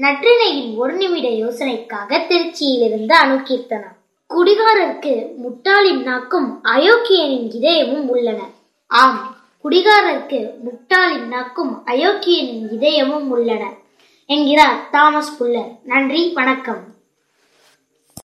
நற்றினையின் ஒரு நிமிட யோசனைக்காக திருச்சியிலிருந்து அணுகீர்த்தனா குடிகாரருக்கு முட்டாளின் நாக்கும் அயோக்கியனின் இதயமும் உள்ளன. ஆம் குடிகாரருக்கு முட்டாளின் நாக்கும் அயோக்கியனின் இதயமும் உள்ளன. என்கிறார் தாமஸ் புல்லர் நன்றி வணக்கம்.